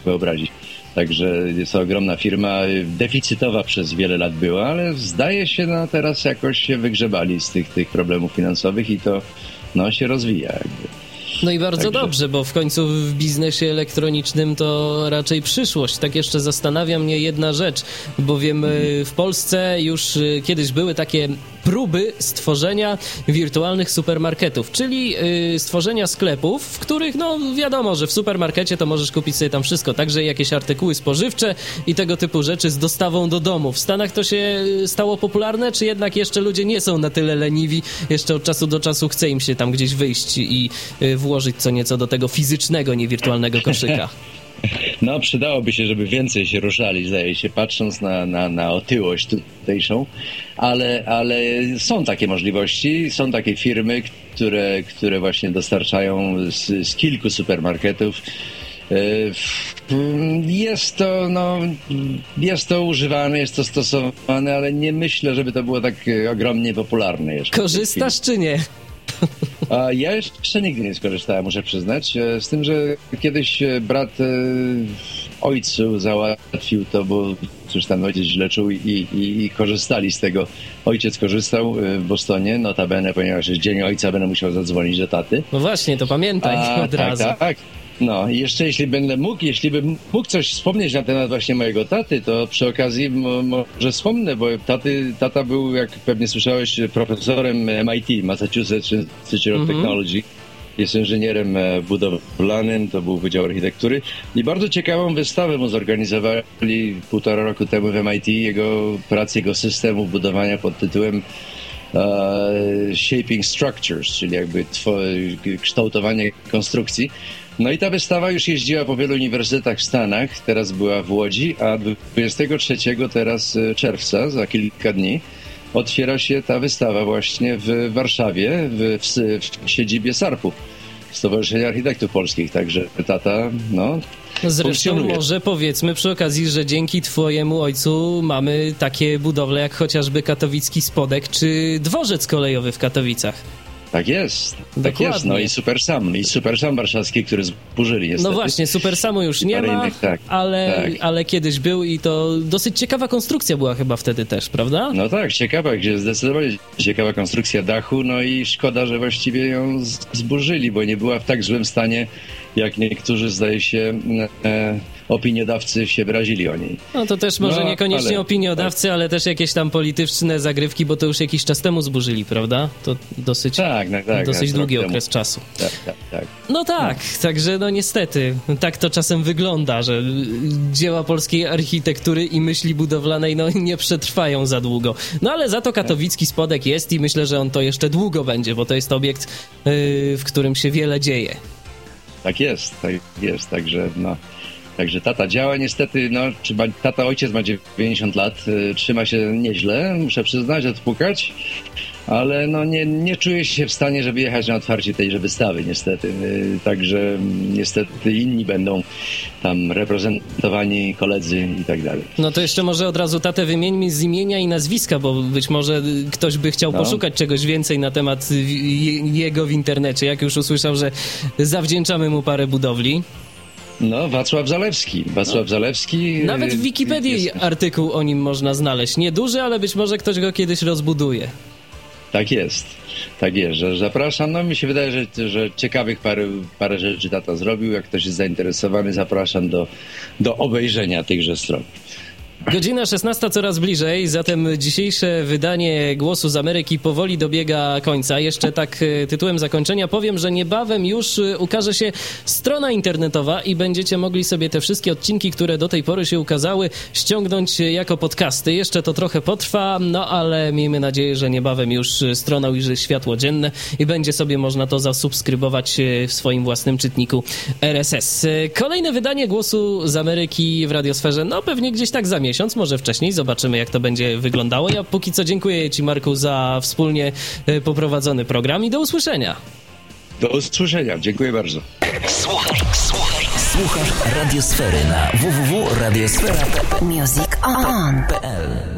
B: wyobrazić. Także jest to ogromna firma, deficytowa przez wiele lat była, ale zdaje się, no teraz jakoś się wygrzebali z tych, tych problemów finansowych i to no, się rozwija. Jakby.
A: No i bardzo Także... dobrze, bo w końcu w biznesie elektronicznym to raczej przyszłość. Tak jeszcze zastanawia mnie jedna rzecz, bowiem mhm. w Polsce już y, kiedyś były takie próby stworzenia wirtualnych supermarketów, czyli yy, stworzenia sklepów, w których, no wiadomo, że w supermarkecie to możesz kupić sobie tam wszystko, także jakieś artykuły spożywcze i tego typu rzeczy z dostawą do domu. W Stanach to się y, stało popularne, czy jednak jeszcze ludzie nie są na tyle leniwi, jeszcze od czasu do czasu chce im się tam gdzieś wyjść i yy, włożyć co nieco do tego fizycznego, nie wirtualnego koszyka?
B: No, przydałoby się, żeby więcej się ruszali, zdaje się, patrząc na, na, na otyłość tutejszą, ale, ale są takie możliwości, są takie firmy, które, które właśnie dostarczają z, z kilku supermarketów. E, jest to, no, jest to używane, jest to stosowane, ale nie myślę, żeby to było tak ogromnie popularne jeszcze.
A: Korzystasz czy nie?
B: A ja jeszcze nigdy nie skorzystałem, muszę przyznać. E, z tym, że kiedyś e, brat e, ojcu załatwił to, bo cóż tam ojciec źle czuł i, i, i, korzystali z tego. Ojciec korzystał w Bostonie, notabene, ponieważ jest dzień ojca, będę musiał zadzwonić do taty.
A: No właśnie, to pamiętaj A, od
B: tak,
A: razu.
B: Tak, no i jeszcze jeśli będę mógł, jeśli bym mógł coś wspomnieć na temat właśnie mojego taty, to przy okazji może wspomnę, bo taty, tata był, jak pewnie słyszałeś, profesorem MIT, Massachusetts Institute of -hmm. Technology. Jest inżynierem e, budowlanym, to był Wydział Architektury i bardzo ciekawą wystawę mu zorganizowali półtora roku temu w MIT, jego pracę, jego systemu budowania pod tytułem Uh, shaping structures, czyli jakby kształtowanie konstrukcji. No i ta wystawa już jeździła po wielu uniwersytetach w Stanach, teraz była w Łodzi, a 23 teraz e, czerwca, za kilka dni, otwiera się ta wystawa właśnie w Warszawie, w, w, w siedzibie SARP-u. Stowarzyszenia Architektów Polskich, także tata, no.
A: Zresztą może powiedzmy przy okazji, że dzięki twojemu ojcu mamy takie budowle jak chociażby katowicki Spodek czy dworzec kolejowy w Katowicach.
B: Tak jest. Dokładnie. Tak jest. No i Super Sam. I Super Sam warszawski, który zburzyli niestety.
A: No właśnie, Super Samu już nie ma, innych, tak, ale, tak. ale kiedyś był i to dosyć ciekawa konstrukcja była chyba wtedy też, prawda?
B: No tak, ciekawa, gdzie zdecydowanie ciekawa konstrukcja dachu, no i szkoda, że właściwie ją zburzyli, bo nie była w tak złym stanie, jak niektórzy zdaje się e, opiniodawcy się wyrazili o niej.
A: No to też może no, niekoniecznie ale, opiniodawcy, tak. ale też jakieś tam polityczne zagrywki, bo to już jakiś czas temu zburzyli, prawda? To dosyć, tak, tak, tak, dosyć długi okres temu. czasu. Tak, tak, tak. No tak, no. także no niestety, tak to czasem wygląda, że dzieła polskiej architektury i myśli budowlanej no nie przetrwają za długo. No ale za to katowicki spodek jest i myślę, że on to jeszcze długo będzie, bo to jest obiekt, yy, w którym się wiele dzieje.
B: Tak jest, tak jest, także no... Także tata działa niestety, no, czy ma, tata ojciec ma 90 lat, y, trzyma się nieźle, muszę przyznać, odpukać, ale no nie, nie czuję się w stanie, żeby jechać na otwarcie tejże wystawy niestety. Y, także mm, niestety inni będą tam reprezentowani, koledzy i tak dalej.
A: No to jeszcze może od razu tatę wymieńmy z imienia i nazwiska, bo być może ktoś by chciał no. poszukać czegoś więcej na temat jego w internecie, jak już usłyszał, że zawdzięczamy mu parę budowli.
B: No, Wacław Zalewski. Wacław no. Zalewski.
A: Nawet w Wikipedii jest... artykuł o nim można znaleźć. Nieduży, ale być może ktoś go kiedyś rozbuduje.
B: Tak jest. Tak jest, że zapraszam. No mi się wydaje, że, że ciekawych parę, parę rzeczy tata zrobił. Jak ktoś jest zainteresowany, zapraszam do, do obejrzenia tychże stron.
A: Godzina 16 coraz bliżej, zatem dzisiejsze wydanie Głosu z Ameryki powoli dobiega końca. Jeszcze tak e, tytułem zakończenia powiem, że niebawem już e, ukaże się strona internetowa i będziecie mogli sobie te wszystkie odcinki, które do tej pory się ukazały, ściągnąć jako podcasty. Jeszcze to trochę potrwa, no ale miejmy nadzieję, że niebawem już strona ujrzy światło dzienne i będzie sobie można to zasubskrybować e, w swoim własnym czytniku RSS. Kolejne wydanie Głosu z Ameryki w radiosferze, no pewnie gdzieś tak za miesiąc, może wcześniej. Zobaczymy, jak to będzie wyglądało. Ja póki co dziękuję Ci, Marku, za wspólnie e, poprowadzony program i do usłyszenia.
B: Do usłyszenia. Dziękuję bardzo.
D: Słuchaj, słuchaj, słuchaj Radiosfery na www.radiosfera.music on.pl